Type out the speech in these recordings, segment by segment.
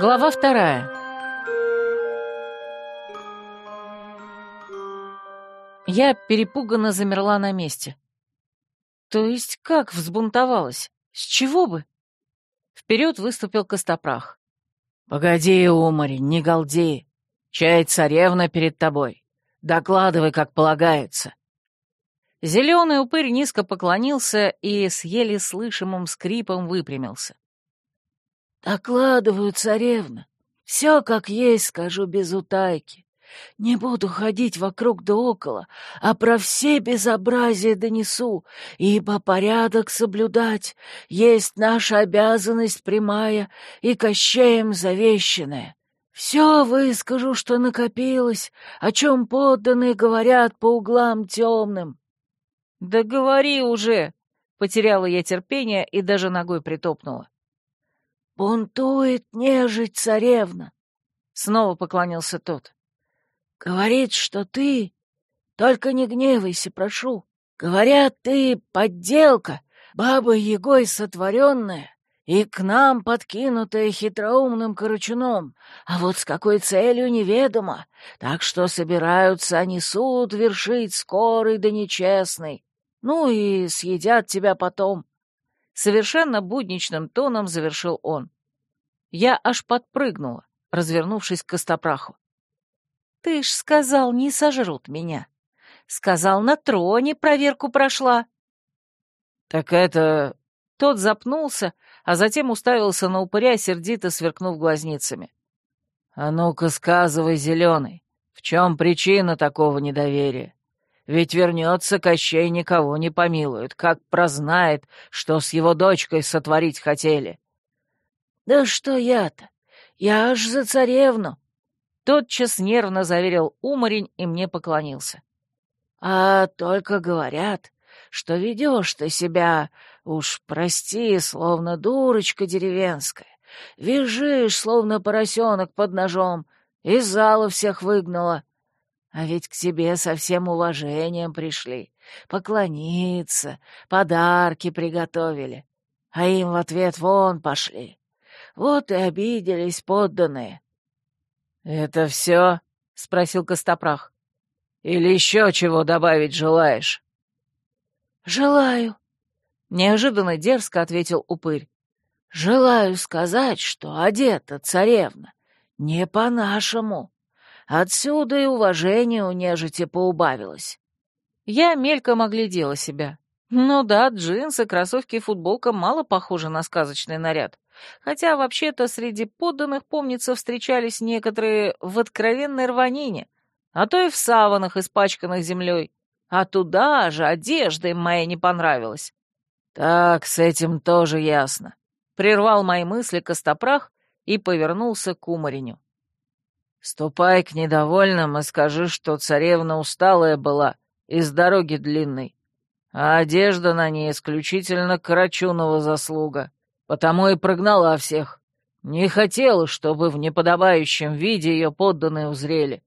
Глава вторая. Я перепуганно замерла на месте. То есть как взбунтовалась? С чего бы? Вперед выступил Костопрах. «Погоди, умарь, не галди. Чай царевна перед тобой. Докладывай, как полагается». Зеленый упырь низко поклонился и с еле слышимым скрипом выпрямился. «Докладываю, царевна. Все как есть, скажу без утайки. Не буду ходить вокруг да около, а про все безобразия донесу, ибо порядок соблюдать есть наша обязанность прямая и кощеем завещанная. Все выскажу, что накопилось, о чем подданные говорят по углам темным. — Да говори уже! — потеряла я терпение и даже ногой притопнула. — Бунтует нежить царевна! — снова поклонился тот. — Говорит, что ты... Только не гневайся, прошу. Говорят, ты подделка, бабой Егой сотворенная, и к нам подкинутая хитроумным корочуном, а вот с какой целью неведомо, так что собираются они суд вершить скорый да нечестный. Ну и съедят тебя потом. Совершенно будничным тоном завершил он. Я аж подпрыгнула, развернувшись к Костопраху. «Ты ж сказал, не сожрут меня. Сказал, на троне проверку прошла». «Так это...» Тот запнулся, а затем уставился на упыря, сердито сверкнув глазницами. «А ну-ка, сказывай, зеленый, в чем причина такого недоверия?» Ведь вернется Кощей никого не помилует, как прознает, что с его дочкой сотворить хотели. — Да что я-то? Я аж за царевну! Тотчас нервно заверил уморень и мне поклонился. — А только говорят, что ведешь ты себя, уж прости, словно дурочка деревенская, вяжешь, словно поросенок под ножом, из зала всех выгнала. А ведь к тебе со всем уважением пришли, поклониться, подарки приготовили, а им в ответ вон пошли. Вот и обиделись подданные. — Это все? — спросил Костопрах. — Или еще чего добавить желаешь? — Желаю, — неожиданно дерзко ответил упырь. — Желаю сказать, что одета царевна не по-нашему. Отсюда и уважение у нежити поубавилось. Я мельком оглядела себя. Ну да, джинсы, кроссовки и футболка мало похожи на сказочный наряд. Хотя вообще-то среди подданных, помнится, встречались некоторые в откровенной рванине, а то и в саванах, испачканных землей. А туда же одежда им моя не понравилась. «Так, с этим тоже ясно», — прервал мои мысли Костопрах и повернулся к Умареню. Ступай к недовольным и скажи, что царевна усталая была и с дороги длинной, а одежда на ней исключительно Карачунова заслуга, потому и прогнала всех. Не хотела, чтобы в неподобающем виде ее подданные узрели.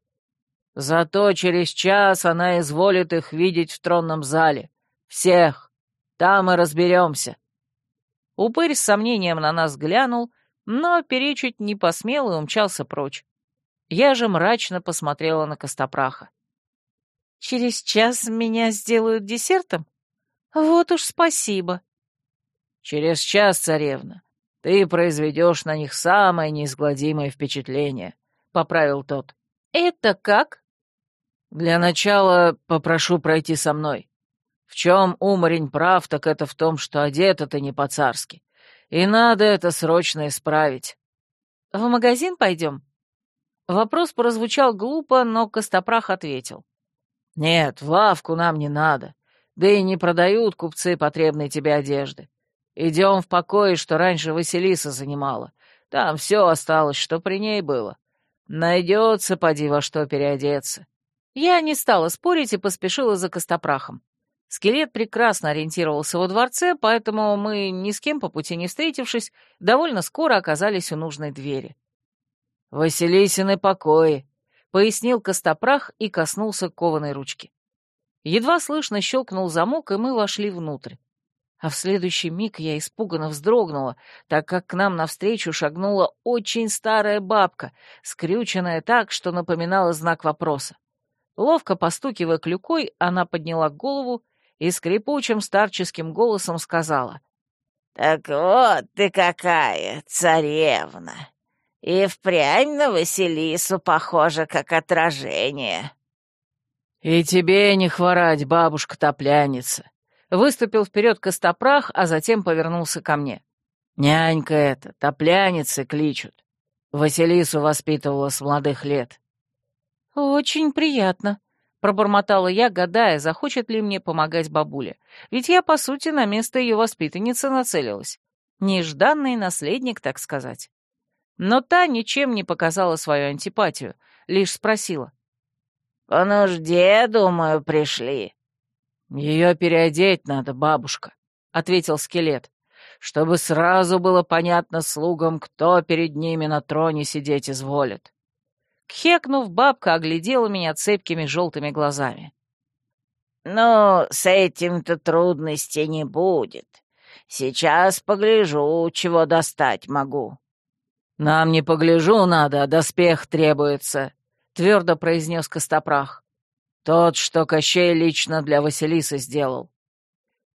Зато через час она изволит их видеть в тронном зале. Всех. Там и разберемся. Упырь с сомнением на нас глянул, но перечить не посмел и умчался прочь. Я же мрачно посмотрела на Костопраха. «Через час меня сделают десертом? Вот уж спасибо». «Через час, царевна, ты произведешь на них самое неизгладимое впечатление», — поправил тот. «Это как?» «Для начала попрошу пройти со мной. В чем уморень прав, так это в том, что одета ты не по-царски. И надо это срочно исправить». «В магазин пойдем?» Вопрос прозвучал глупо, но Костопрах ответил. «Нет, в лавку нам не надо. Да и не продают купцы потребной тебе одежды. Идем в покое, что раньше Василиса занимала. Там все осталось, что при ней было. Найдется, поди, во что переодеться». Я не стала спорить и поспешила за Костопрахом. Скелет прекрасно ориентировался во дворце, поэтому мы, ни с кем по пути не встретившись, довольно скоро оказались у нужной двери. «Василисины покои», — пояснил Костопрах и коснулся кованой ручки. Едва слышно щелкнул замок, и мы вошли внутрь. а в следующий миг я испуганно вздрогнула, так как к нам навстречу шагнула очень старая бабка, скрюченная так, что напоминала знак вопроса. Ловко постукивая клюкой, она подняла голову и скрипучим старческим голосом сказала. «Так вот ты какая, царевна! И впрямь на Василису похоже, как отражение!» «И тебе не хворать, бабушка-топляница!» Выступил вперед Костопрах, а затем повернулся ко мне. «Нянька эта, топляницы кличут. Василису воспитывала с молодых лет». «Очень приятно», — пробормотала я, гадая, захочет ли мне помогать бабуле. Ведь я, по сути, на место ее воспитанницы нацелилась. Нежданный наследник, так сказать. Но та ничем не показала свою антипатию, лишь спросила. «По нужде, думаю, пришли». «Ее переодеть надо, бабушка», — ответил скелет, «чтобы сразу было понятно слугам, кто перед ними на троне сидеть изволит». Кхекнув, бабка оглядела меня цепкими желтыми глазами. «Ну, с этим-то трудностей не будет. Сейчас погляжу, чего достать могу». «Нам не погляжу надо, а доспех требуется», — твердо произнес Костопрах. «Тот, что Кощей лично для Василисы сделал».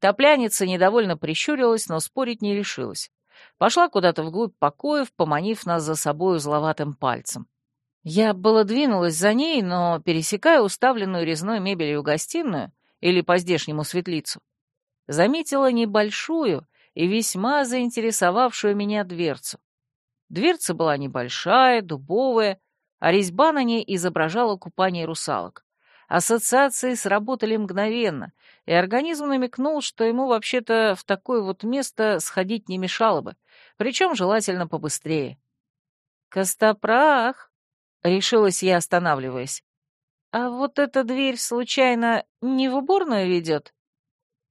Топляница недовольно прищурилась, но спорить не решилась. Пошла куда-то вглубь покоев, поманив нас за собой узловатым пальцем. Я было двинулась за ней, но, пересекая уставленную резной мебелью гостиную, или по-здешнему светлицу, заметила небольшую и весьма заинтересовавшую меня дверцу. Дверца была небольшая, дубовая, а резьба на ней изображала купание русалок. Ассоциации сработали мгновенно, и организм намекнул, что ему вообще-то в такое вот место сходить не мешало бы, причем желательно побыстрее. «Костопрах!» — решилась я, останавливаясь. «А вот эта дверь, случайно, не в уборную ведет?»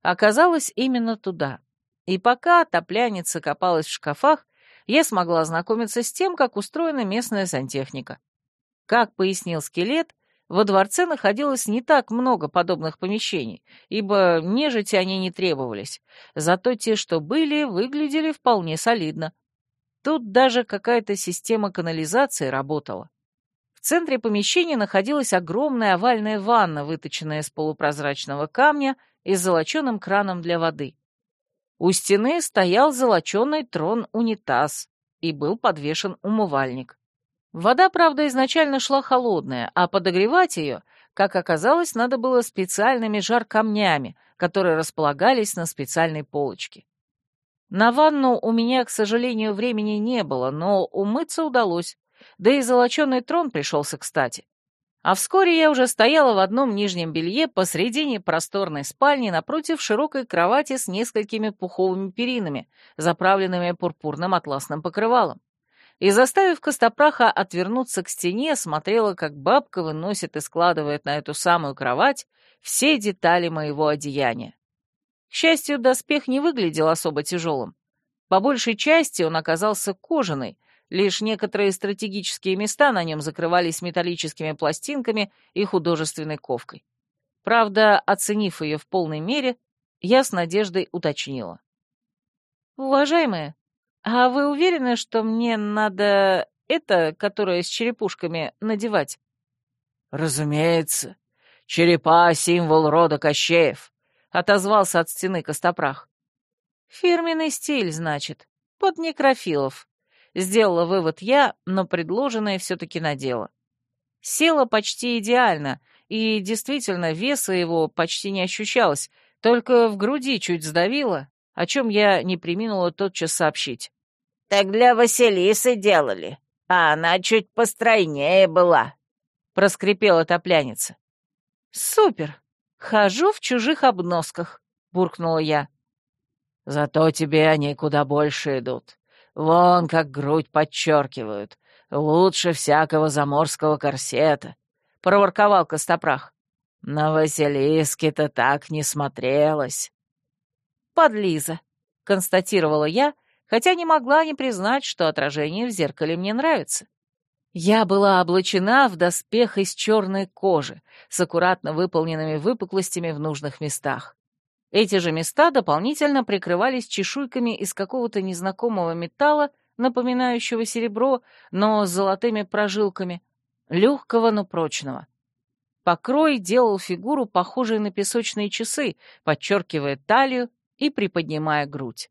Оказалось, именно туда. И пока топляница копалась в шкафах, я смогла ознакомиться с тем, как устроена местная сантехника. Как пояснил скелет, во дворце находилось не так много подобных помещений, ибо нежити они не требовались, зато те, что были, выглядели вполне солидно. Тут даже какая-то система канализации работала. В центре помещения находилась огромная овальная ванна, выточенная из полупрозрачного камня и с золоченым краном для воды. У стены стоял золоченый трон-унитаз и был подвешен умывальник. Вода, правда, изначально шла холодная, а подогревать ее, как оказалось, надо было специальными жар-камнями, которые располагались на специальной полочке. На ванну у меня, к сожалению, времени не было, но умыться удалось, да и золоченый трон пришелся кстати. А вскоре я уже стояла в одном нижнем белье посредине просторной спальни напротив широкой кровати с несколькими пуховыми перинами, заправленными пурпурным атласным покрывалом и, заставив Костопраха отвернуться к стене, смотрела, как бабка выносит и складывает на эту самую кровать все детали моего одеяния. К счастью, доспех не выглядел особо тяжелым. По большей части он оказался кожаный, лишь некоторые стратегические места на нем закрывались металлическими пластинками и художественной ковкой. Правда, оценив ее в полной мере, я с надеждой уточнила. «Уважаемая, «А вы уверены, что мне надо это, которое с черепушками, надевать?» «Разумеется. Черепа — символ рода Кощеев», — отозвался от стены Костопрах. «Фирменный стиль, значит, под некрофилов», — сделала вывод я, но предложенное все-таки надела. Села почти идеально, и действительно веса его почти не ощущалось, только в груди чуть сдавило, о чем я не приминула тотчас сообщить. Так для Василисы делали, а она чуть постройнее была», — проскрипела топляница. «Супер! Хожу в чужих обносках», — буркнула я. «Зато тебе они куда больше идут. Вон как грудь подчеркивают. Лучше всякого заморского корсета», — проворковал Костопрах. «На Василиске-то так не смотрелось». «Подлиза», — констатировала я, хотя не могла не признать, что отражение в зеркале мне нравится. Я была облачена в доспех из черной кожи с аккуратно выполненными выпуклостями в нужных местах. Эти же места дополнительно прикрывались чешуйками из какого-то незнакомого металла, напоминающего серебро, но с золотыми прожилками, легкого, но прочного. Покрой делал фигуру, похожей на песочные часы, подчеркивая талию и приподнимая грудь.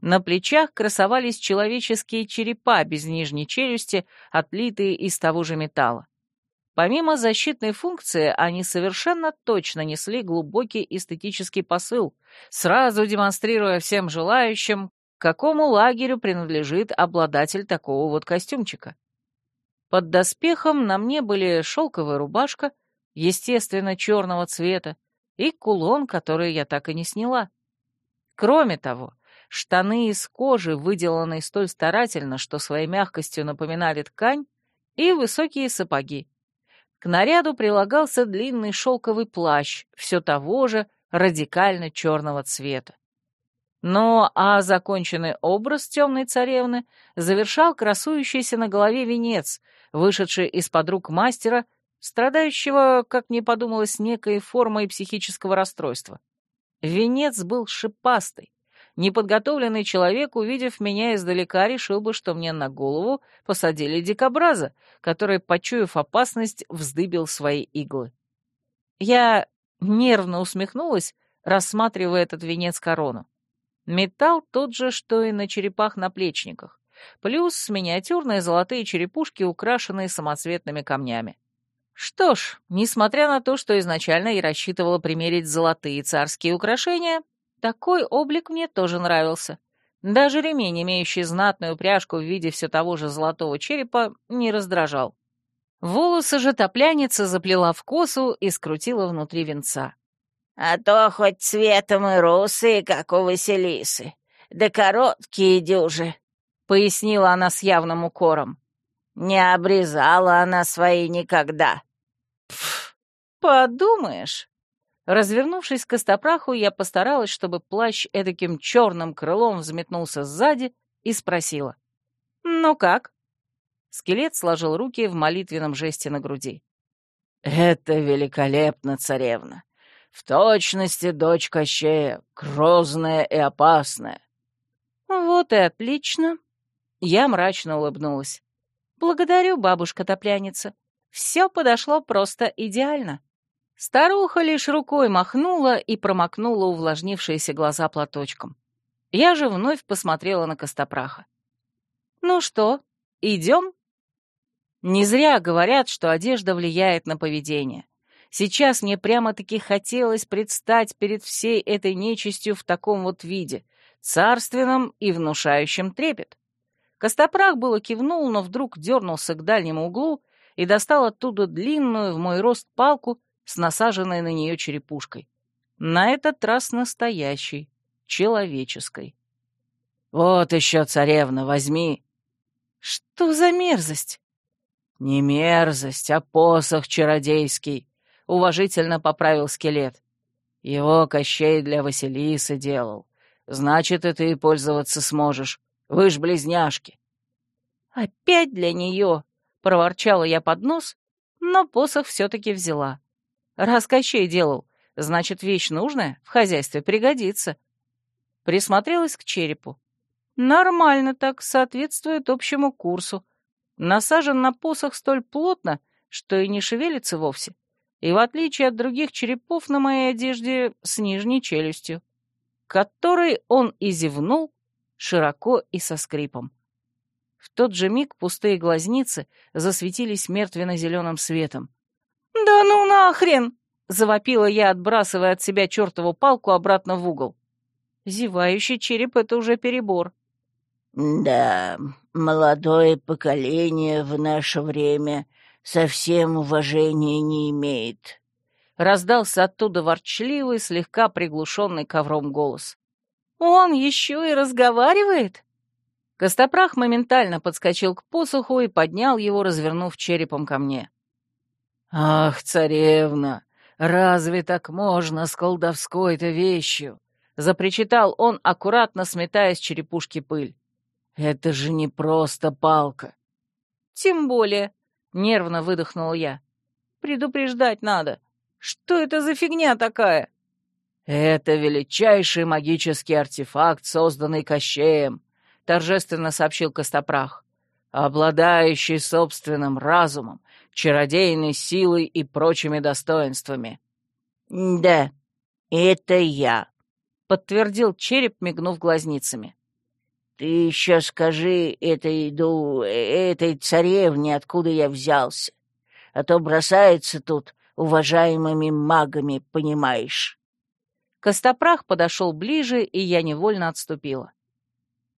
На плечах красовались человеческие черепа без нижней челюсти, отлитые из того же металла. Помимо защитной функции, они совершенно точно несли глубокий эстетический посыл, сразу демонстрируя всем желающим, какому лагерю принадлежит обладатель такого вот костюмчика. Под доспехом на мне были шелковая рубашка, естественно, черного цвета, и кулон, который я так и не сняла. Кроме того, штаны из кожи, выделанные столь старательно, что своей мягкостью напоминали ткань, и высокие сапоги. К наряду прилагался длинный шелковый плащ, все того же радикально черного цвета. Но а законченный образ темной царевны завершал красующийся на голове венец, вышедший из-под рук мастера, страдающего, как мне подумалось, некой формой психического расстройства. Венец был шипастый, Неподготовленный человек, увидев меня издалека, решил бы, что мне на голову посадили дикобраза, который, почуяв опасность, вздыбил свои иглы. Я нервно усмехнулась, рассматривая этот венец-корону. Металл тот же, что и на черепах-наплечниках, плюс миниатюрные золотые черепушки, украшенные самоцветными камнями. Что ж, несмотря на то, что изначально я рассчитывала примерить золотые царские украшения, такой облик мне тоже нравился. Даже ремень, имеющий знатную пряжку в виде все того же золотого черепа, не раздражал. Волосы же топляница заплела в косу и скрутила внутри венца. «А то хоть цветом и русые, как у Василисы, да короткие дюжи», — пояснила она с явным укором. «Не обрезала она свои никогда». «Пф, подумаешь, Развернувшись к Костопраху, я постаралась, чтобы плащ эдаким черным крылом взметнулся сзади и спросила. «Ну как?» Скелет сложил руки в молитвенном жесте на груди. «Это великолепно, царевна. В точности дочь Кощея, грозная и опасная». «Вот и отлично». Я мрачно улыбнулась. «Благодарю, бабушка-топляница. Все подошло просто идеально». Старуха лишь рукой махнула и промокнула увлажнившиеся глаза платочком. Я же вновь посмотрела на Костопраха. «Ну что, идем?» Не зря говорят, что одежда влияет на поведение. Сейчас мне прямо-таки хотелось предстать перед всей этой нечистью в таком вот виде, царственном и внушающем трепет. Костопрах было кивнул, но вдруг дернулся к дальнему углу и достал оттуда длинную в мой рост палку с насаженной на нее черепушкой. На этот раз настоящей, человеческой. «Вот еще, царевна, возьми!» «Что за мерзость?» «Не мерзость, а посох чародейский», — уважительно поправил скелет. «Его Кощей для Василисы делал. Значит, и ты пользоваться сможешь. Вы ж близняшки». «Опять для нее!» — проворчала я под нос, но посох все-таки взяла. Раз Кощей делал, значит, вещь нужная, в хозяйстве пригодится. Присмотрелась к черепу. Нормально так, соответствует общему курсу. Насажен на посох столь плотно, что и не шевелится вовсе. И в отличие от других черепов на моей одежде с нижней челюстью, которой он и зевнул широко и со скрипом. В тот же миг пустые глазницы засветились мертвенно-зеленым светом. «Да ну нахрен!» — завопила я, отбрасывая от себя чертову палку обратно в угол. Зевающий череп — это уже перебор. «Да, молодое поколение в наше время совсем уважения не имеет», — раздался оттуда ворчливый, слегка приглушенный ковром голос. «Он еще и разговаривает?» Костопрах моментально подскочил к посоху и поднял его, развернув черепом ко мне. «Ах, царевна, разве так можно с колдовской-то вещью?» — запричитал он, аккуратно сметая с черепушки пыль. «Это же не просто палка». «Тем более», — нервно выдохнул я. «Предупреждать надо. Что это за фигня такая?» «Это величайший магический артефакт, созданный Кощеем», — торжественно сообщил Костопрах, «обладающий собственным разумом, чародейной силой и прочими достоинствами». «Да, это я», — подтвердил череп, мигнув глазницами. «Ты еще скажи этой, ду, этой царевне, откуда я взялся, а то бросается тут уважаемыми магами, понимаешь». Костопрах подошел ближе, и я невольно отступила.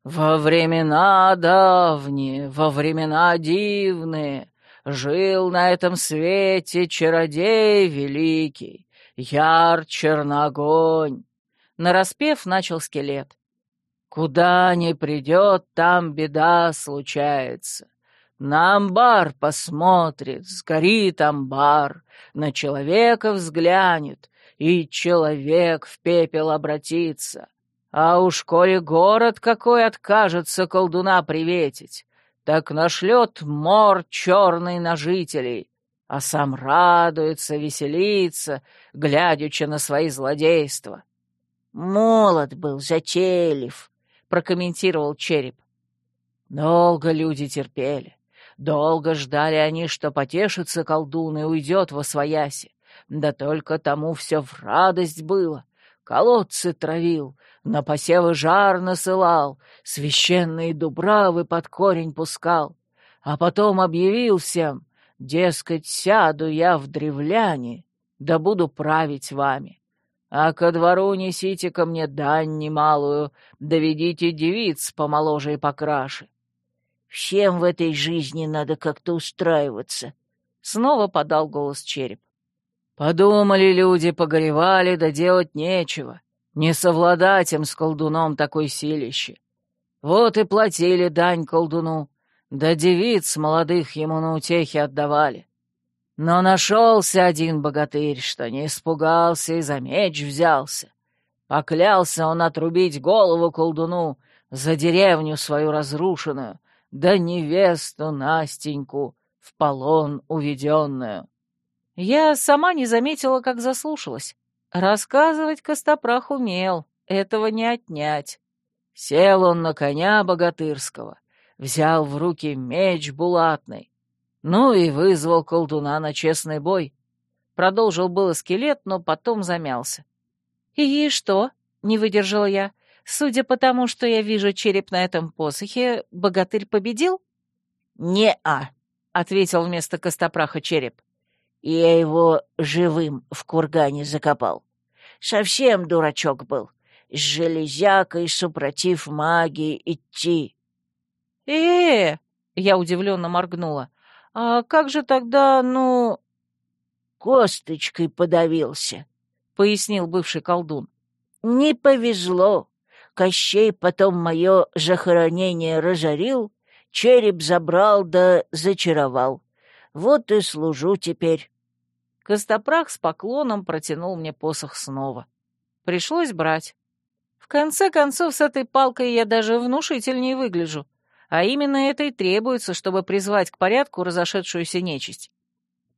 «Во времена давние, во времена дивные, жил на этом свете чародей великий, яр черногонь!» Нараспев начал скелет. «Куда ни придет, там беда случается. На амбар посмотрит, сгорит амбар, на человека взглянет, и человек в пепел обратится. А уж коли город какой откажется колдуна приветить, так нашлет мор черный на жителей, а сам радуется, веселится, глядячи на свои злодейства. «Молод был, затейлив», — прокомментировал череп. Долго люди терпели, долго ждали они, что потешится колдун и уйдет во свояси. Да только тому все в радость было. Колодцы травил, на посевы жар насылал, священные дубравы под корень пускал. А потом объявил всем, дескать, сяду я в древляне, да буду править вами. А ко двору несите ко мне дань немалую, доведите девиц помоложе и покраше. Всем в этой жизни надо как-то устраиваться. Снова подал голос череп. Подумали люди, погоревали, да делать нечего. Не совладать им с колдуном такой силище. Вот и платили дань колдуну, да девиц молодых ему на утехи отдавали. Но нашелся один богатырь, что не испугался и за меч взялся. Поклялся он отрубить голову колдуну за деревню свою разрушенную, да невесту Настеньку в полон уведенную. Я сама не заметила, как заслушалась. Рассказывать Костопрах умел, этого не отнять. Сел он на коня богатырского, взял в руки меч булатный, ну и вызвал колдуна на честный бой. Продолжил было скелет, но потом замялся. «И что?» — не выдержала я. «Судя по тому, что я вижу череп на этом посохе, богатырь победил?» «Не-а», — ответил вместо Костопраха череп. Я его живым в кургане закопал. Совсем дурачок был. С железякой, супротив магии, идти. э э Я удивленно моргнула. «А как же тогда, ну...» «Косточкой подавился», — пояснил бывший колдун. «Не повезло. Кощей потом мое захоронение разорил, череп забрал да зачаровал. Вот и служу теперь». Костопрах с поклоном протянул мне посох снова. Пришлось брать. В конце концов, с этой палкой я даже внушительнее выгляжу. А именно это и требуется, чтобы призвать к порядку разошедшуюся нечисть.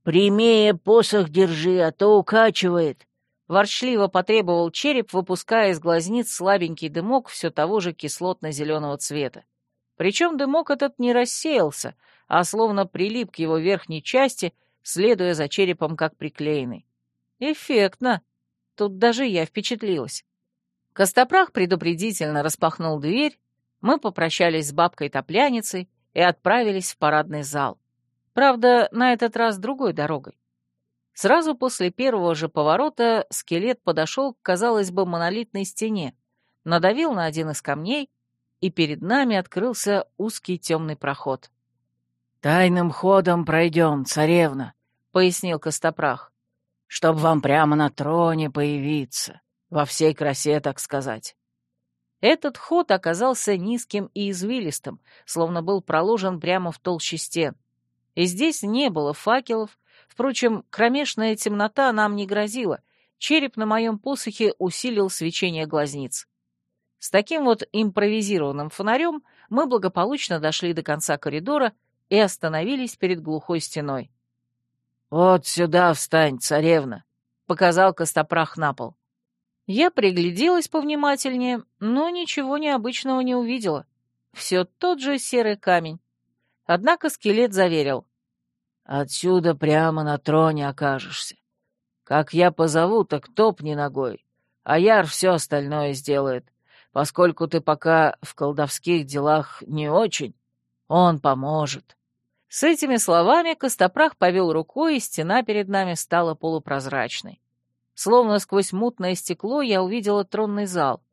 «Прямее посох держи, а то укачивает», — ворчливо потребовал череп, выпуская из глазниц слабенький дымок все того же кислотно-зеленого цвета. Причем дымок этот не рассеялся, а словно прилип к его верхней части, следуя за черепом как приклеенный. Эффектно. Тут даже я впечатлилась. Костопрах предупредительно распахнул дверь, мы попрощались с бабкой-топляницей и отправились в парадный зал. Правда, на этот раз другой дорогой. Сразу после первого же поворота скелет подошел к, казалось бы, монолитной стене, надавил на один из камней, и перед нами открылся узкий темный проход. «Тайным ходом пройдем, царевна», — пояснил Костопрах, «чтоб вам прямо на троне появиться, во всей красе, так сказать». Этот ход оказался низким и извилистым, словно был проложен прямо в толще стен. И здесь не было факелов, впрочем, кромешная темнота нам не грозила, череп на моем посохе усилил свечение глазниц. С таким вот импровизированным фонарем мы благополучно дошли до конца коридора и остановились перед глухой стеной. «Вот сюда встань, царевна!» — показал Костопрах на пол. Я пригляделась повнимательнее, но ничего необычного не увидела. Все тот же серый камень. Однако скелет заверил. «Отсюда прямо на троне окажешься. Как я позову, так топни ногой, а Яр все остальное сделает. Поскольку ты пока в колдовских делах не очень, он поможет». С этими словами Костопрах повел рукой, и стена перед нами стала полупрозрачной. Словно сквозь мутное стекло я увидела тронный зал.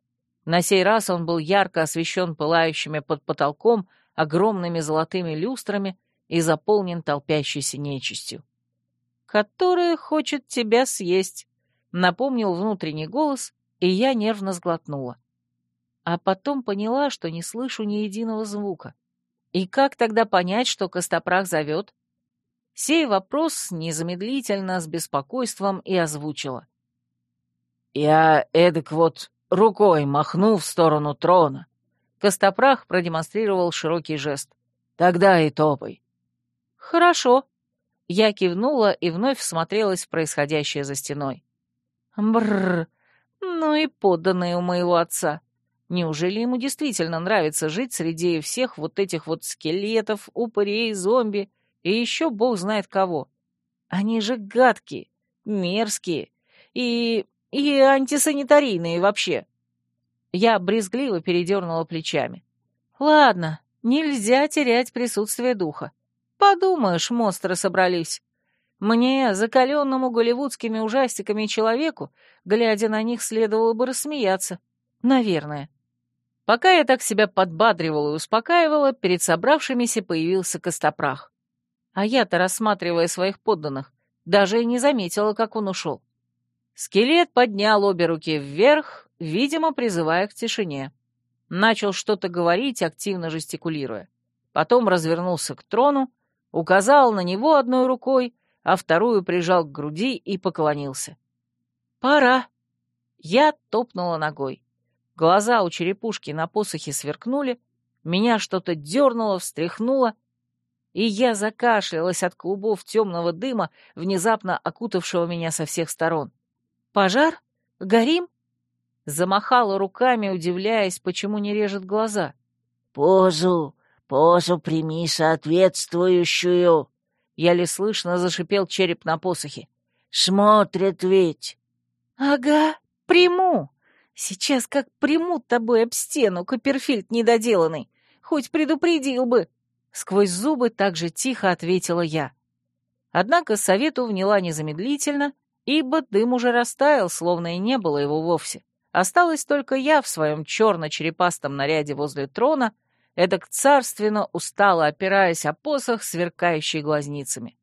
На сей раз он был ярко освещен пылающими под потолком огромными золотыми люстрами и заполнен толпящейся нечистью. «Которая хочет тебя съесть», — напомнил внутренний голос, и я нервно сглотнула. А потом поняла, что не слышу ни единого звука. И как тогда понять, что Костопрах зовет? Сей вопрос незамедлительно, с беспокойством и озвучила. Я эдак вот рукой махну в сторону трона. Костопрах продемонстрировал широкий жест. Тогда и топай. Хорошо. Я кивнула и вновь всмотрелась в происходящее за стеной. Бррр, ну и подданные у моего отца. Неужели ему действительно нравится жить среди всех вот этих вот скелетов, упырей, зомби и еще бог знает кого? Они же гадкие, мерзкие и и антисанитарийные вообще. Я брезгливо передернула плечами. Ладно, нельзя терять присутствие духа. Подумаешь, монстры собрались. Мне, закаленному голливудскими ужастиками человеку, глядя на них, следовало бы рассмеяться. Наверное. Пока я так себя подбадривала и успокаивала, перед собравшимися появился Костопрах. А я-то, рассматривая своих подданных, даже и не заметила, как он ушел. Скелет поднял обе руки вверх, видимо, призывая к тишине. Начал что-то говорить, активно жестикулируя. Потом развернулся к трону, указал на него одной рукой, а вторую прижал к груди и поклонился. «Пора!» Я топнула ногой. Глаза у черепушки на посохе сверкнули, меня что-то дернуло, встряхнуло, и я закашлялась от клубов темного дыма, внезапно окутавшего меня со всех сторон. «Пожар? Горим?» Замахала руками, удивляясь, почему не режет глаза. «Позу, позу прими соответствующую!» Еле слышно зашипел череп на посохе. «Смотрят ведь!» «Ага, приму! Сейчас как примут тобой об стену, Копперфильд недоделанный! Хоть предупредил бы!» Сквозь зубы так же тихо ответила я. Однако совету вняла незамедлительно — ибо дым уже растаял, словно и не было его вовсе. Осталась только я в своем черно-черепастом наряде возле трона, эдак царственно устало опираясь о посох, сверкающий глазницами.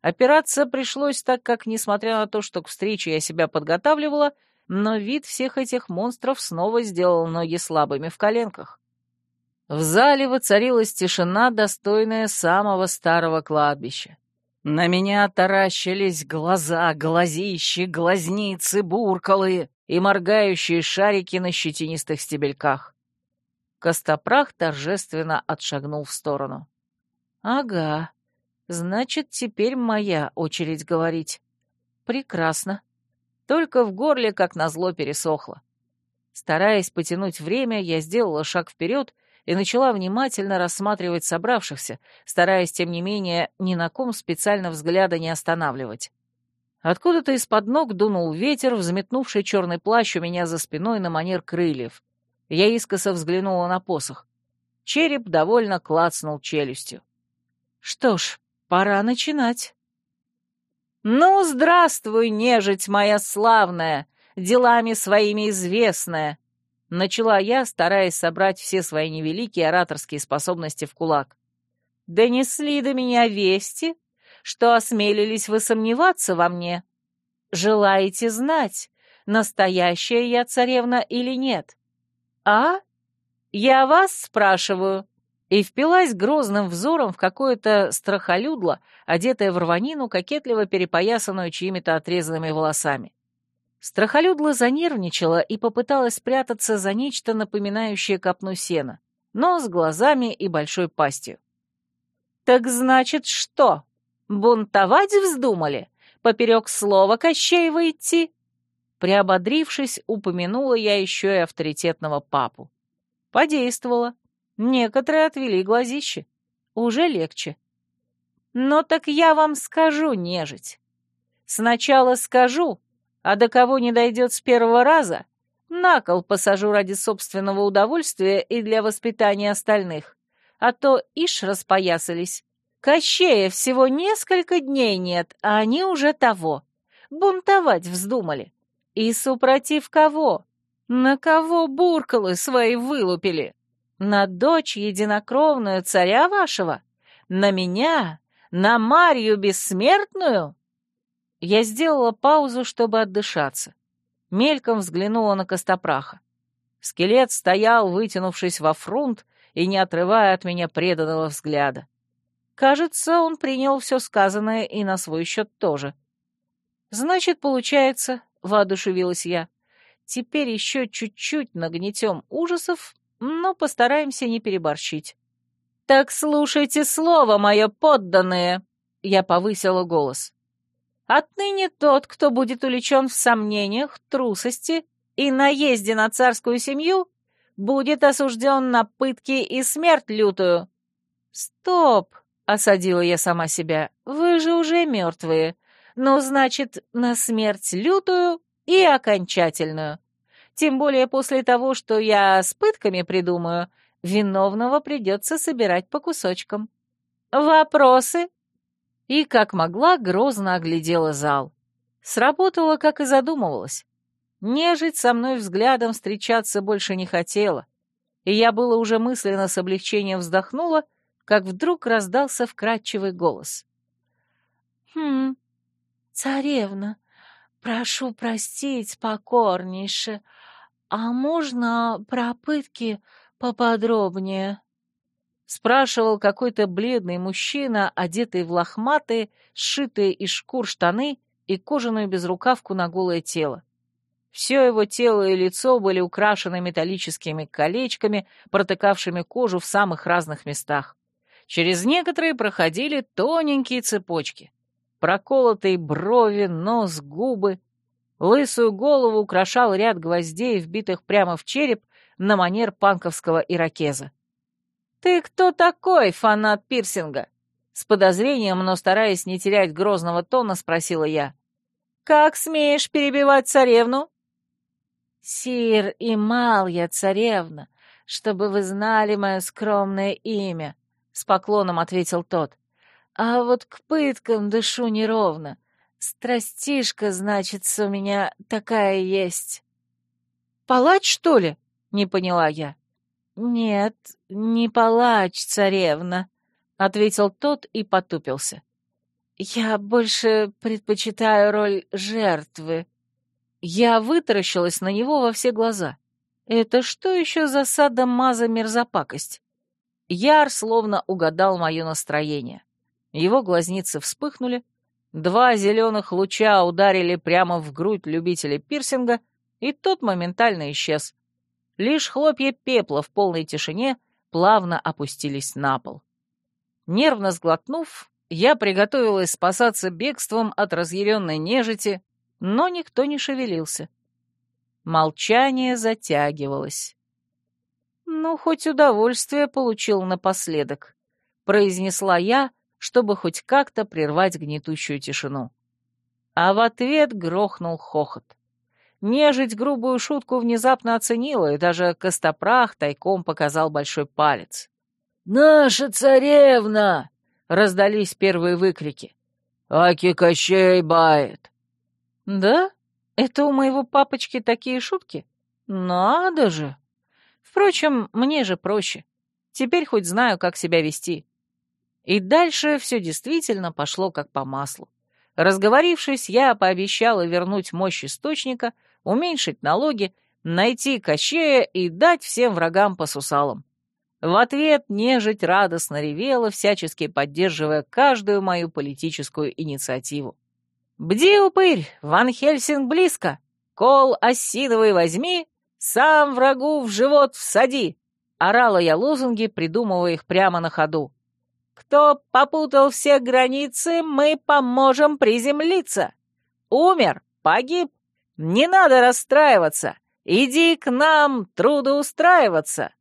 Опираться пришлось так, как, несмотря на то, что к встрече я себя подготавливала, но вид всех этих монстров снова сделал ноги слабыми в коленках. В зале воцарилась тишина, достойная самого старого кладбища. На меня таращились глаза, глазищи, глазницы, буркалы и моргающие шарики на щетинистых стебельках. Костопрах торжественно отшагнул в сторону. «Ага, значит, теперь моя очередь говорить. Прекрасно. Только в горле, как назло, пересохло. Стараясь потянуть время, я сделала шаг вперед и начала внимательно рассматривать собравшихся, стараясь, тем не менее, ни на ком специально взгляда не останавливать. Откуда-то из-под ног дунул ветер, взметнувший черный плащ у меня за спиной на манер крыльев. Я искоса взглянула на посох. Череп довольно клацнул челюстью. Что ж, пора начинать. «Ну, здравствуй, нежить моя славная, делами своими известная!» Начала я, стараясь собрать все свои невеликие ораторские способности в кулак. «Донесли до меня вести, что осмелились вы сомневаться во мне. Желаете знать, настоящая я царевна или нет? А? Я вас спрашиваю» и впилась грозным взором в какое-то страхолюдло, одетое в рванину, кокетливо перепоясанную чьими-то отрезанными волосами. Страхолюдла занервничала и попыталась спрятаться за нечто напоминающее копну сена, но с глазами и большой пастью. «Так значит что? Бунтовать вздумали? Поперек слова Кощеева идти?» Приободрившись, упомянула я еще и авторитетного папу. Подействовало. Некоторые отвели глазище. Уже легче. Но так я вам скажу, нежить. Сначала скажу, а до кого не дойдет с первого раза, на кол посажу ради собственного удовольствия и для воспитания остальных. А то ишь распоясались. Кощея всего несколько дней нет, а они уже того. Бунтовать вздумали. И супротив кого? На кого буркалы свои вылупили? На дочь единокровную царя вашего? На меня? На Марью Бессмертную?» Я сделала паузу, чтобы отдышаться. Мельком взглянула на Костопраха. Скелет стоял, вытянувшись во фрунт и не отрывая от меня преданного взгляда. Кажется, он принял все сказанное и на свой счет тоже. «Значит, получается, — воодушевилась я, — теперь еще чуть-чуть нагнетем ужасов но постараемся не переборщить. «Так слушайте слово мое, подданное!» Я повысила голос. «Отныне тот, кто будет увлечен в сомнениях, трусости и наезде на царскую семью, будет осужден на пытки и смерть лютую». «Стоп!» — осадила я сама себя. «Вы же уже мертвые. Ну, значит, на смерть лютую и окончательную. Тем более после того, что я с пытками придумаю, виновного придется собирать по кусочкам. Вопросы?» И, как могла, грозно оглядела зал. Сработало, как и задумывалось. Нежить со мной взглядом встречаться больше не хотела, и я было уже мысленно с облегчением вздохнула, как вдруг раздался вкрадчивый голос. «Хм, царевна, прошу простить покорнейше, «А можно про пытки поподробнее?» Спрашивал какой-то бледный мужчина, одетый в лохматые, сшитые из шкур штаны и кожаную безрукавку на голое тело. Все его тело и лицо были украшены металлическими колечками, протыкавшими кожу в самых разных местах. Через некоторые проходили тоненькие цепочки. Проколотые брови, нос, губы, Лысую голову украшал ряд гвоздей, вбитых прямо в череп на манер панковского ирокеза. «Ты кто такой, фанат пирсинга?» С подозрением, но стараясь не терять грозного тона, спросила я. «Как смеешь перебивать царевну?» «Сир и мал я, царевна, чтобы вы знали мое скромное имя», — с поклоном ответил тот. «А вот к пыткам дышу неровно. Страстишка, значит, у меня такая есть. Палач, что ли? Не поняла я. Нет, не палач, царевна, ответил тот и потупился. Я больше предпочитаю роль жертвы. Я вытаращилась на него во все глаза. Это что еще за садомаза мерзопакость? Яр словно угадал мое настроение. Его глазницы вспыхнули, Два зеленых луча ударили прямо в грудь любителя пирсинга, и тот моментально исчез. Лишь хлопья пепла в полной тишине плавно опустились на пол. Нервно сглотнув, я приготовилась спасаться бегством от разъяренной нежити, но никто не шевелился. Молчание затягивалось. «Ну, хоть удовольствие получил напоследок», — произнесла я, — чтобы хоть как-то прервать гнетущую тишину. А в ответ грохнул хохот. Нежить грубую шутку внезапно оценила, и даже Костопрах тайком показал большой палец. «Наша царевна!» — раздались первые выкрики. «Аки Кощей бает!» «Да? Это у моего папочки такие шутки? Надо же! Впрочем, мне же проще. Теперь хоть знаю, как себя вести. И дальше все действительно пошло как по маслу. Разговорившись, я пообещала вернуть мощь источника, уменьшить налоги, найти Кощея и дать всем врагам по сусалам. В ответ нежить радостно ревела, всячески поддерживая каждую мою политическую инициативу. «Бди, упырь, Ван Хельсинг близко! Кол осиновый возьми, сам врагу в живот всади!» Орала я лозунги, придумывая их прямо на ходу. Кто попутал все границы, мы поможем приземлиться. Умер, погиб, Не надо расстраиваться! Иди к нам трудоустраиваться!»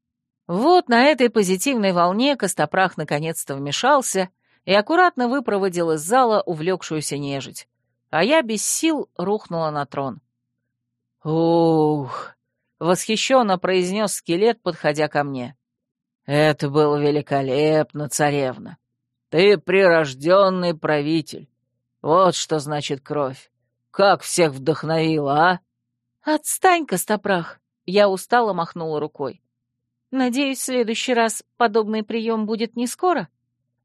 Вот на этой позитивной волне Костопрах наконец-то вмешался и аккуратно выпроводил из зала увлекшуюся нежить, а я без сил рухнула на трон. «Ух!» — восхищенно произнес скелет, подходя ко мне. «Это было великолепно, царевна. Ты прирожденный правитель. Вот что значит кровь. Как всех вдохновила, а?» «Отстань, Костопрах!» — я устало махнула рукой. «Надеюсь, в следующий раз подобный прием будет не скоро?»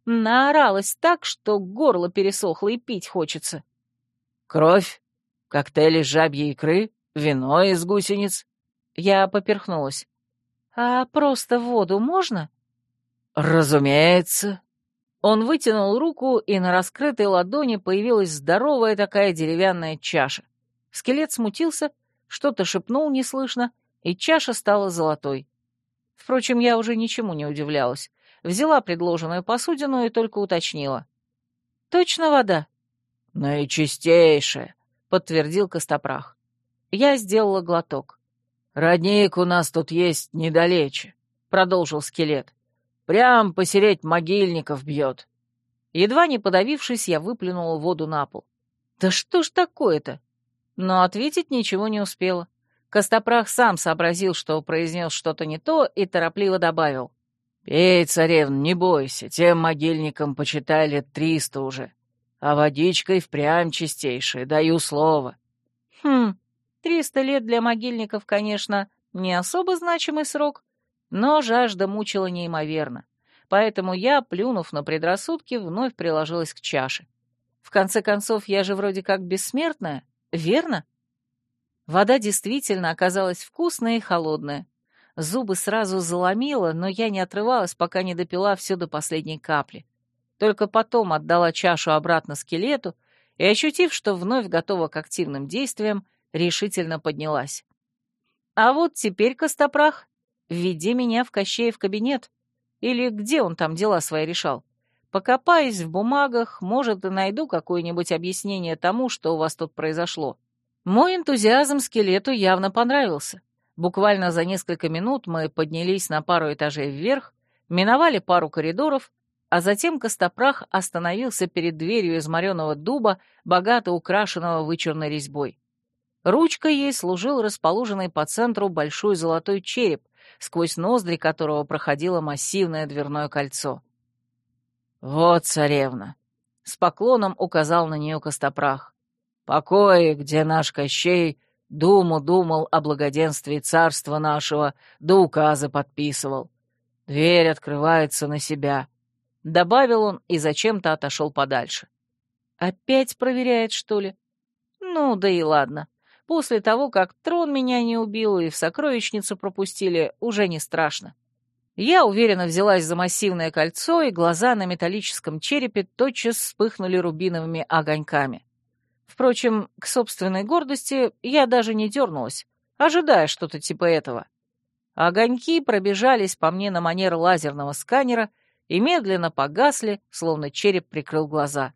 Наоралась так, что горло пересохло и пить хочется. «Кровь? Коктейли жабьей икры? Вино из гусениц?» Я поперхнулась. «А просто воду можно?» «Разумеется». Он вытянул руку, и на раскрытой ладони появилась здоровая такая деревянная чаша. Скелет смутился, что-то шепнул неслышно, и чаша стала золотой. Впрочем, я уже ничему не удивлялась. Взяла предложенную посудину и только уточнила. «Точно вода?» «Наичистейшая», — подтвердил Костопрах. Я сделала глоток. «Родник у нас тут есть недалече», — продолжил скелет. «Прям посереть могильников бьет». Едва не подавившись, я выплюнула воду на пол. «Да что ж такое-то?» Но ответить ничего не успела. Костопрах сам сообразил, что произнес что-то не то, и торопливо добавил. «Пей, царевна, не бойся, тем могильникам почитай лет триста уже, а водичкой впрямь чистейшая, даю слово». «Хм, триста лет для могильников, конечно, не особо значимый срок, но жажда мучила неимоверно, поэтому я, плюнув на предрассудки, вновь приложилась к чаше. В конце концов, я же вроде как бессмертная, верно? Вода действительно оказалась вкусная и холодная. Зубы сразу заломило, но я не отрывалась, пока не допила все до последней капли. Только потом отдала чашу обратно скелету и, ощутив, что вновь готова к активным действиям, решительно поднялась. А вот теперь, Костопрах, введи меня в Кощеев кабинет. Или где он там дела свои решал? Покопаюсь в бумагах, может, и найду какое-нибудь объяснение тому, что у вас тут произошло. Мой энтузиазм скелету явно понравился. Буквально за несколько минут мы поднялись на пару этажей вверх, миновали пару коридоров, а затем Костопрах остановился перед дверью из мореного дуба, богато украшенного вычурной резьбой. Ручкой ей служил расположенный по центру большой золотой череп, сквозь ноздри которого проходило массивное дверное кольцо. «Вот, царевна!» — с поклоном указал на нее Костопрах. «Покои, где наш Кощей думу думал о благоденствии царства нашего, да указы подписывал. Дверь открывается на себя». Добавил он и зачем-то отошел подальше. «Опять проверяет, что ли?» «Ну, да и ладно. После того, как трон меня не убил и в сокровищницу пропустили, уже не страшно». Я уверенно взялась за массивное кольцо, и глаза на металлическом черепе тотчас вспыхнули рубиновыми огоньками. Впрочем, к собственной гордости я даже не дернулась, ожидая что-то типа этого. Огоньки пробежались по мне на манер лазерного сканера и медленно погасли, словно череп прикрыл глаза.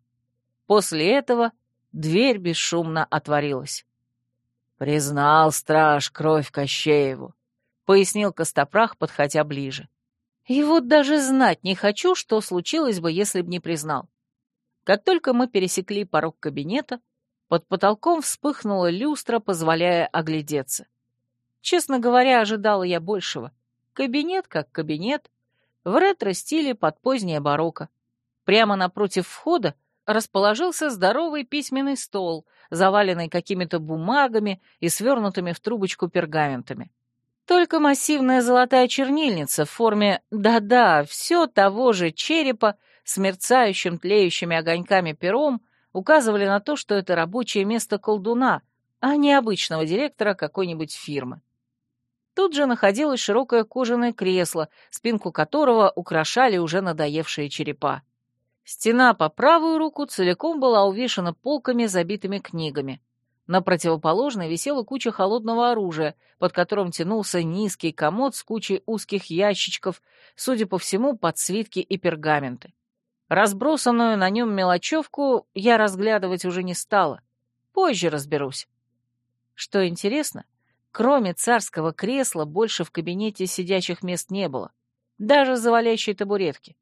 После этого дверь бесшумно отворилась. «Признал страж кровь Кощееву», — пояснил Костопрах, подходя ближе. И вот даже знать не хочу, что случилось бы, если б не признал. Как только мы пересекли порог кабинета, под потолком вспыхнула люстра, позволяя оглядеться. Честно говоря, ожидала я большего. Кабинет как кабинет, в ретро-стиле под позднее барокко. Прямо напротив входа расположился здоровый письменный стол, заваленный какими-то бумагами и свернутыми в трубочку пергаментами. Только массивная золотая чернильница в форме «да-да», все того же черепа с мерцающим тлеющими огоньками пером указывали на то, что это рабочее место колдуна, а не обычного директора какой-нибудь фирмы. Тут же находилось широкое кожаное кресло, спинку которого украшали уже надоевшие черепа. Стена по правую руку целиком была увешана полками, забитыми книгами. На противоположной висела куча холодного оружия, под которым тянулся низкий комод с кучей узких ящичков, судя по всему, под свитки и пергаменты. Разбросанную на нем мелочевку я разглядывать уже не стала. Позже разберусь. Что интересно, кроме царского кресла больше в кабинете сидячих мест не было, даже завалящей табуретки.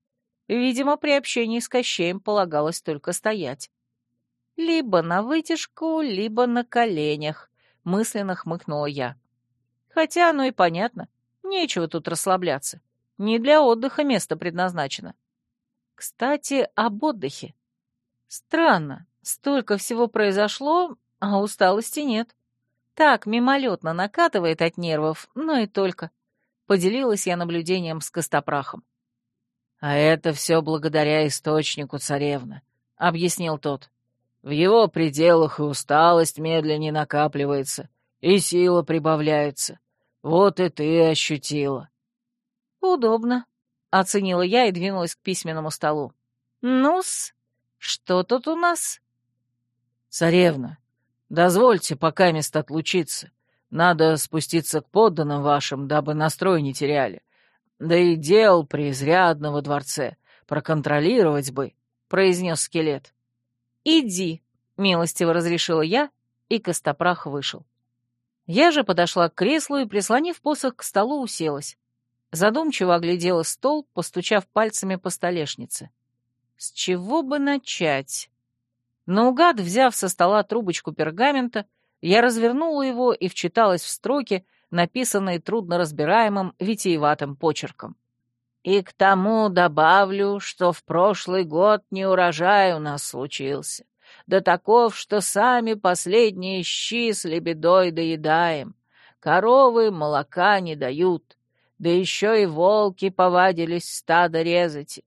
Видимо, при общении с Кощеем полагалось только стоять. Либо на вытяжку, либо на коленях, мысленно хмыкнула я. Хотя оно и понятно, нечего тут расслабляться. Не для отдыха место предназначено. Кстати, об отдыхе. Странно, столько всего произошло, а усталости нет. Так, мимолетно накатывает от нервов, но и только. Поделилась я наблюдением с Костопрахом. «А это все благодаря источнику, царевна», — объяснил тот. «В его пределах и усталость медленнее накапливается, и сила прибавляется. Вот и ты ощутила». «Удобно», — оценила я и двинулась к письменному столу. «Ну-с, что тут у нас?» «Царевна, дозвольте пока мест отлучиться. Надо спуститься к подданным вашим, дабы настрой не теряли. Да и дел преизрядно во дворце. Проконтролировать бы», — произнес скелет. «Иди», — милостиво разрешила я, и Костопрах вышел. Я же подошла к креслу и, прислонив посох к столу, уселась. Задумчиво оглядела стол, постучав пальцами по столешнице. С чего бы начать? Наугад, взяв со стола трубочку пергамента, я развернула его и вчиталась в строки, написанные трудноразбираемым витиеватым почерком. «И к тому добавлю, что в прошлый год не урожай у нас случился, да таков, что сами последние щи с лебедой доедаем, коровы молока не дают, да еще и волки повадились стадо резать.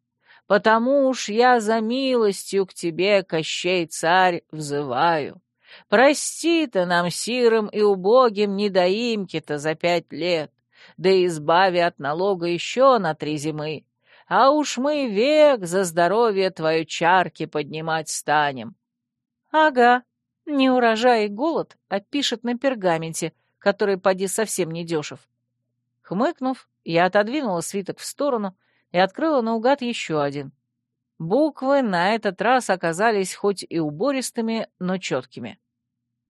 Потому уж я за милостью к тебе, Кощей царь, взываю. Прости ты нам, сирым и убогим, недоимки-то за пять лет, да избави от налога еще на три зимы. А уж мы век за здоровье твою чарки поднимать станем. Ага, не урожай и голод, а пишет на пергаменте, который поди совсем не дешев. Хмыкнув, я отодвинула свиток в сторону и открыла наугад еще один. Буквы на этот раз оказались хоть и убористыми, но четкими.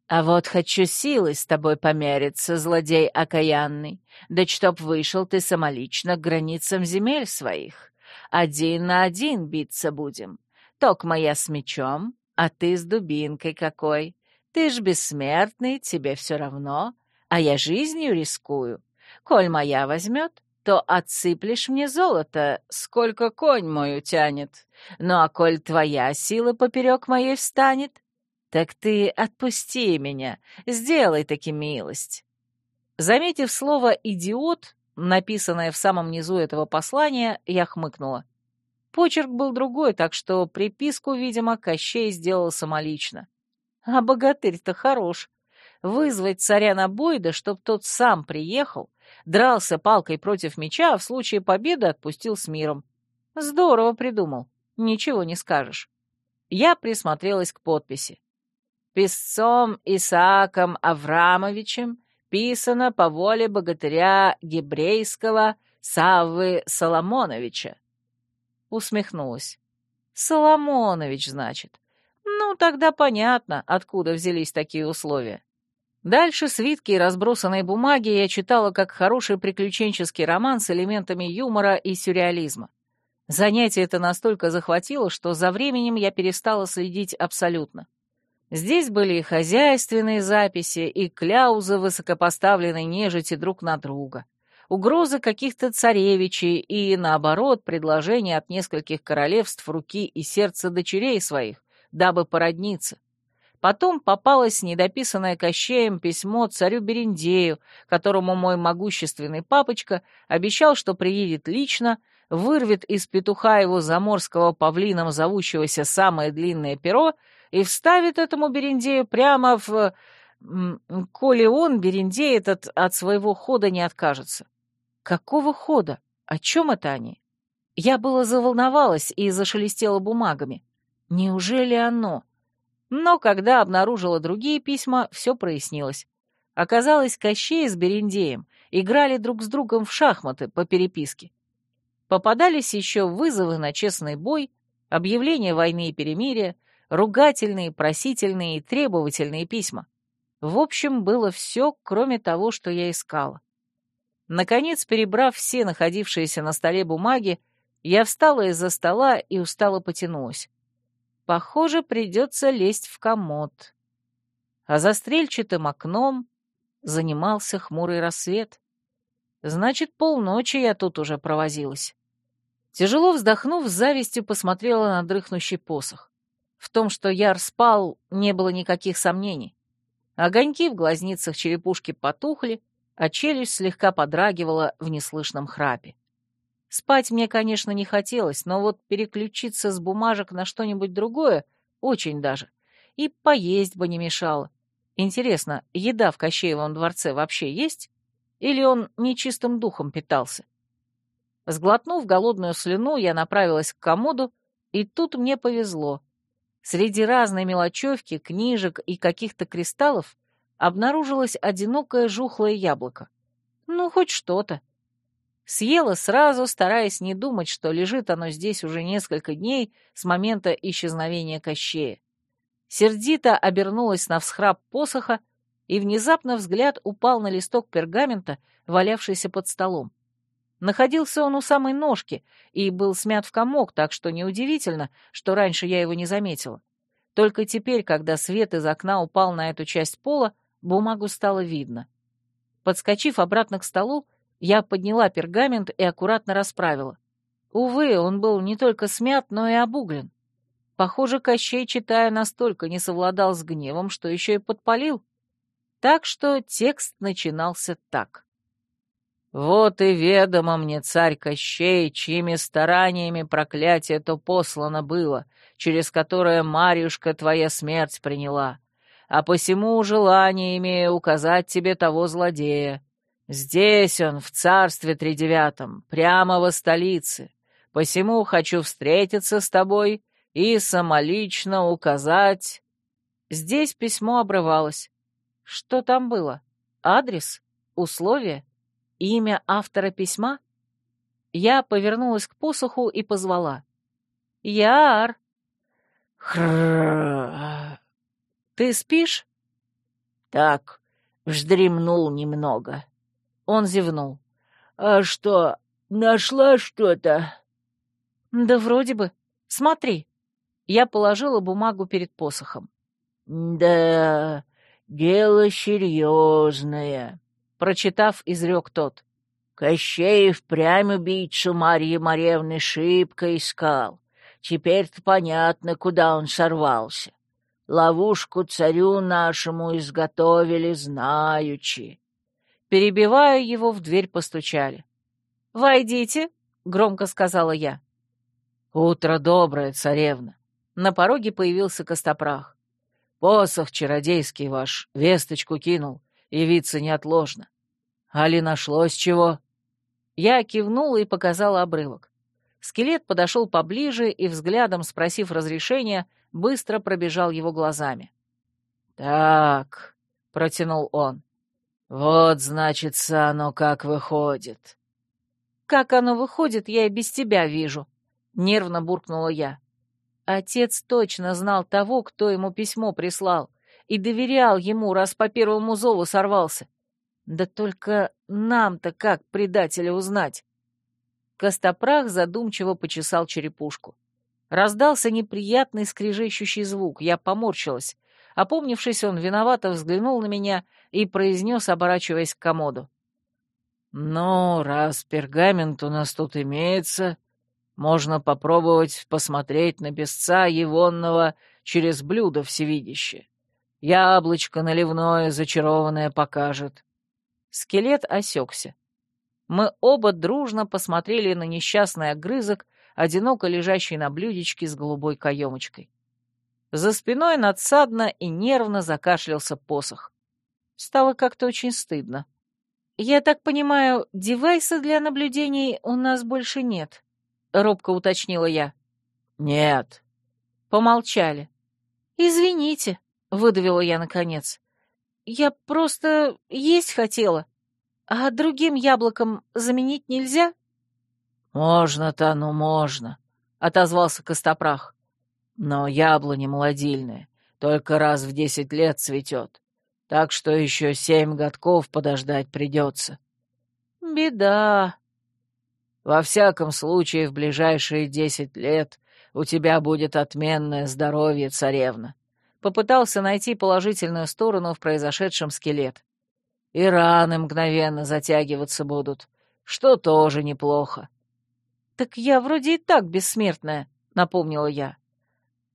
«А вот хочу силой с тобой помериться, злодей окаянный, да чтоб вышел ты самолично к границам земель своих. Один на один биться будем. Ток моя с мечом, а ты с дубинкой какой. Ты ж бессмертный, тебе все равно, а я жизнью рискую. Коль моя возьмет, то отсыплешь мне золото, сколько конь мой утянет. Ну а коль твоя сила поперек моей встанет, так ты отпусти меня, сделай таки милость». Заметив слово «идиот», написанное в самом низу этого послания, я хмыкнула. Почерк был другой, так что приписку, видимо, Кощей сделал самолично. А богатырь-то хорош. Вызвать царя на бой, да чтоб тот сам приехал, дрался палкой против меча, а в случае победы отпустил с миром. Здорово придумал, ничего не скажешь. Я присмотрелась к подписи. Песцом Исааком Аврамовичем писано по воле богатыря гебрейского Саввы Соломоновича. Усмехнулась. Соломонович, значит. Ну, тогда понятно, откуда взялись такие условия. Дальше свитки и разбросанные бумаги я читала как хороший приключенческий роман с элементами юмора и сюрреализма. Занятие это настолько захватило, что за временем я перестала следить абсолютно. Здесь были и хозяйственные записи, и кляузы высокопоставленной нежити друг на друга, угрозы каких-то царевичей и, наоборот, предложения от нескольких королевств руки и сердца дочерей своих, дабы породниться. Потом попалось недописанное Кощеем письмо царю Берендею, которому мой могущественный папочка обещал, что приедет лично, вырвет из петуха его заморского павлином зовущегося самое длинное перо и вставит этому Берендею прямо в... Коли он, Берендей, этот от своего хода не откажется. Какого хода? О чем это они? Я было заволновалась и зашелестела бумагами. Неужели оно? Но когда обнаружила другие письма, все прояснилось. Оказалось, Кощей с Берендеем играли друг с другом в шахматы по переписке. Попадались еще вызовы на честный бой, объявления войны и перемирия, ругательные, просительные и требовательные письма. В общем, было все, кроме того, что я искала. Наконец, перебрав все находившиеся на столе бумаги, я встала из-за стола и устало потянулась. Похоже, придется лезть в комод. А за стрельчатым окном занимался хмурый рассвет. Значит, полночи я тут уже провозилась. Тяжело вздохнув, с завистью посмотрела на дрыхнущий посох. В том, что Яр спал, не было никаких сомнений. Огоньки в глазницах черепушки потухли, а челюсть слегка подрагивала в неслышном храпе. Спать мне, конечно, не хотелось, но вот переключиться с бумажек на что-нибудь другое очень даже. И поесть бы не мешало. Интересно, еда в Кощеевом дворце вообще есть? Или он нечистым духом питался? Сглотнув голодную слюну, я направилась к комоду, и тут мне повезло. Среди разной мелочевки, книжек и каких-то кристаллов обнаружилось одинокое жухлое яблоко. Ну, хоть что-то. Съела сразу, стараясь не думать, что лежит оно здесь уже несколько дней с момента исчезновения Кощея. Сердито обернулась на всхрап посоха, и внезапно взгляд упал на листок пергамента, валявшийся под столом. Находился он у самой ножки и был смят в комок, так что неудивительно, что раньше я его не заметила. Только теперь, когда свет из окна упал на эту часть пола, бумагу стало видно. Подскочив обратно к столу, я подняла пергамент и аккуратно расправила. Увы, он был не только смят, но и обуглен. Похоже, Кощей, читая, настолько не совладал с гневом, что еще и подпалил. Так что текст начинался так. «Вот и ведомо мне, царь Кощей, чьими стараниями проклятие то послано было, через которое Марьюшка твоя смерть приняла, а посему желание имею указать тебе того злодея, Здесь он, в царстве тридевятом, прямо во столице. Посему хочу встретиться с тобой и самолично указать...» Здесь письмо обрывалось. Что там было? Адрес? Условия? Имя автора письма? Я повернулась к посоху и позвала. «Яр!» Хрррр. «Ты спишь?» «Так, вздремнул немного». Он зевнул. «А что, нашла что-то?» «Да вроде бы. Смотри». Я положила бумагу перед посохом. «Да, дело серьезное», — прочитав, изрек тот. «Кощеев прям убийцу Марьи Маревны шибко искал. Теперь-то понятно, куда он сорвался. Ловушку царю нашему изготовили знаючи. Перебивая его, в дверь постучали. «Войдите», — громко сказала я. «Утро доброе, царевна». На пороге появился Костопрах. «Посох чародейский ваш, весточку кинул, явиться неотложно. Али нашлось чего?» Я кивнула и показала обрывок. Скелет подошел поближе и, взглядом спросив разрешения, быстро пробежал его глазами. «Так», — протянул он, «Вот, значится, оно как выходит». «Как оно выходит, я и без тебя вижу», — нервно буркнула я. Отец точно знал того, кто ему письмо прислал, и доверял ему, раз по первому зову сорвался. Да только нам-то как предателя узнать? Костопрах задумчиво почесал черепушку. Раздался неприятный скрежещущий звук, я поморщилась. Опомнившись, он виновато взглянул на меня и произнес, оборачиваясь к комоду. «Ну, раз пергамент у нас тут имеется, можно попробовать посмотреть на песца Егонного через блюдо всевидяще. Яблочко наливное зачарованное покажет». Скелет осекся. Мы оба дружно посмотрели на несчастный огрызок, одиноко лежащий на блюдечке с голубой каемочкой. За спиной надсадно и нервно закашлялся посох. Стало как-то очень стыдно. «Я так понимаю, девайса для наблюдений у нас больше нет?» — робко уточнила я. «Нет». Помолчали. «Извините», — выдавила я наконец. «Я просто есть хотела. А другим яблоком заменить нельзя?» «Можно-то, ну можно», — отозвался Костопрах. «Но яблони молодильные, только раз в десять лет цветет. Так что еще семь годков подождать придется. Беда. Во всяком случае, в ближайшие десять лет у тебя будет отменное здоровье, царевна. Попытался найти положительную сторону в произошедшем скелет. И раны мгновенно затягиваться будут, что тоже неплохо. «Так я вроде и так бессмертная», — напомнила я.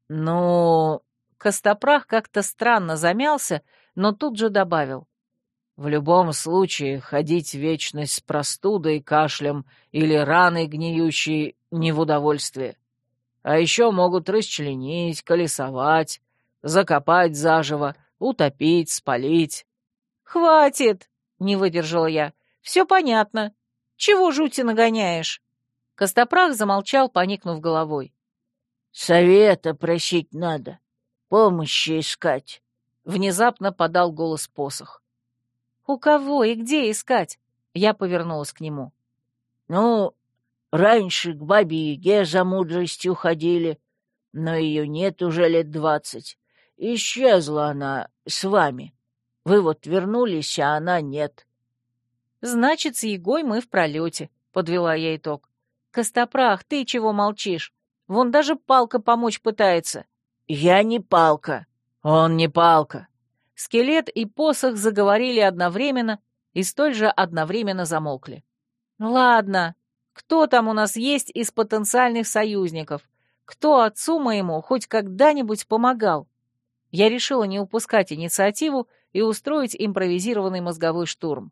«Ну...» Костопрах как-то странно замялся, но тут же добавил. «В любом случае, ходить вечность с простудой, кашлем или раной гниющей не в удовольствие. А еще могут расчленить, колесовать, закопать заживо, утопить, спалить». «Хватит!» — не выдержала я. «Все понятно. Чего жути нагоняешь?» Костопрах замолчал, поникнув головой. «Совета просить надо, помощи искать», — внезапно подал голос посох. «У кого и где искать?» Я повернулась к нему. «Ну, раньше к бабе Яге за мудростью ходили, но ее нет уже лет двадцать. Исчезла она с вами. Вы вот вернулись, а она нет». «Значит, с Егой мы в пролете», — подвела я итог. «Костопрах, ты чего молчишь? Вон даже палка помочь пытается». «Я не палка». «Он не палка». Скелет и посох заговорили одновременно и столь же одновременно замолкли. «Ладно, кто там у нас есть из потенциальных союзников? Кто отцу моему хоть когда-нибудь помогал?» Я решила не упускать инициативу и устроить импровизированный мозговой штурм.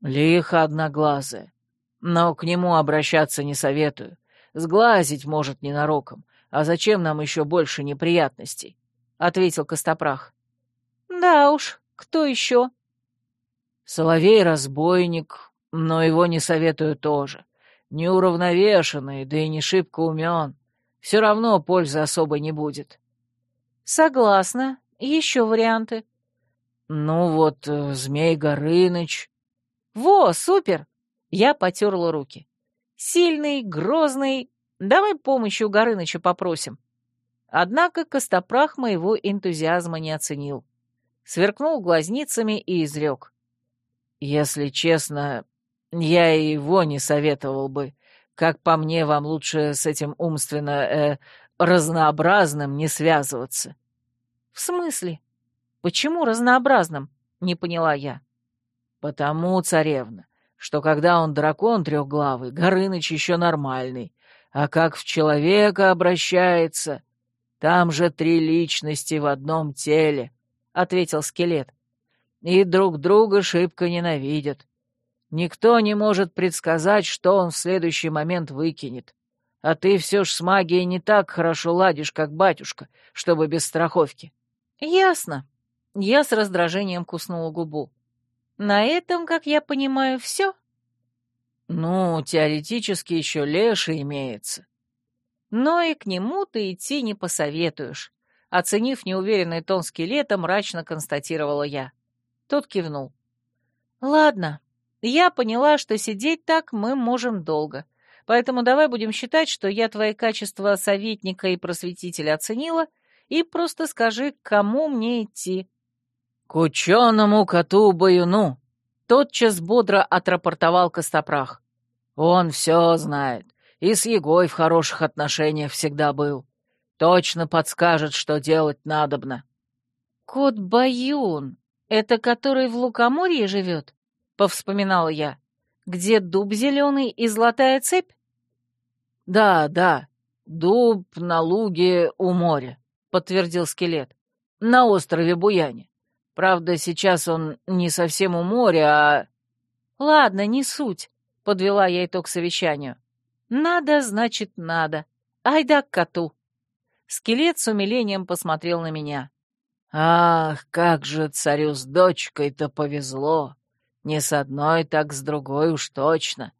«Лихо одноглазая. Но к нему обращаться не советую. Сглазить может ненароком. А зачем нам еще больше неприятностей? — ответил Костопрах. Да уж, кто еще? Соловей-разбойник, но его не советую тоже. Неуравновешенный, да и не шибко умен. Все равно пользы особо не будет. Согласна. Еще варианты. Ну вот, э, Змей Горыныч. Во, супер! Я потерла руки. «Сильный, грозный. Давай помощи у Горыныча попросим». Однако Костопрах моего энтузиазма не оценил. Сверкнул глазницами и изрек. «Если честно, я и его не советовал бы. Как по мне, вам лучше с этим умственно э, разнообразным не связываться». «В смысле? Почему разнообразным?» — не поняла я. «Потому, царевна, что когда он дракон трехглавый, Горыныч еще нормальный, а как в человека обращается, там же три личности в одном теле, — ответил скелет, — и друг друга шибко ненавидят. Никто не может предсказать, что он в следующий момент выкинет. А ты все ж с магией не так хорошо ладишь, как батюшка, чтобы без страховки. — Ясно. Я с раздражением куснула губу. На этом, как я понимаю, все? Ну, теоретически еще леший имеется. Но и к нему ты идти не посоветуешь. Оценив неуверенный тон скелета, мрачно констатировала я. Тот кивнул. Ладно, я поняла, что сидеть так мы можем долго. Поэтому давай будем считать, что я твои качества советника и просветителя оценила, и просто скажи, к кому мне идти. «К ученому коту-баюну!» Тотчас бодро отрапортовал Костопрах. «Он все знает, и с Егой в хороших отношениях всегда был. Точно подскажет, что делать надобно». «Кот Баюн, это который в Лукоморье живет?» — повспоминала я. «Где дуб зеленый и золотая цепь?» «Да, да, дуб на луге у моря», — подтвердил скелет. «На острове Буяне. Правда, сейчас он не совсем у моря, а...» «Ладно, не суть», — подвела я итог совещанию. «Надо, значит, надо. Айда к коту». Скелет с умилением посмотрел на меня. «Ах, как же царю с дочкой-то повезло! Не с одной, так с другой уж точно!»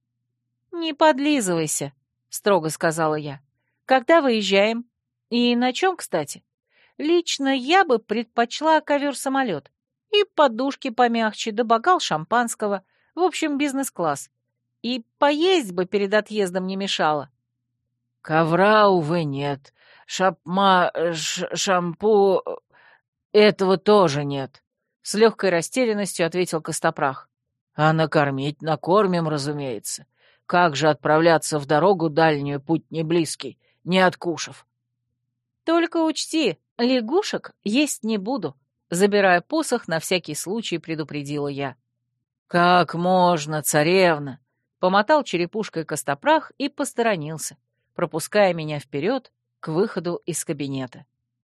«Не подлизывайся», — строго сказала я. «Когда выезжаем? И на чем, кстати?» Лично я бы предпочла ковер-самолет. И подушки помягче, да бокал шампанского. В общем, бизнес-класс. И поесть бы перед отъездом не мешало. Ковра, увы, нет. Шапма... Ш, шампу... Этого тоже нет. С легкой растерянностью ответил Костопрах. А накормить накормим, разумеется. Как же отправляться в дорогу дальнюю, путь не близкий, не откушав? Только учти, лягушек есть не буду, забирая посох, на всякий случай предупредила я. Как можно, царевна? Помотал черепушкой Костопрах и посторонился, пропуская меня вперед к выходу из кабинета.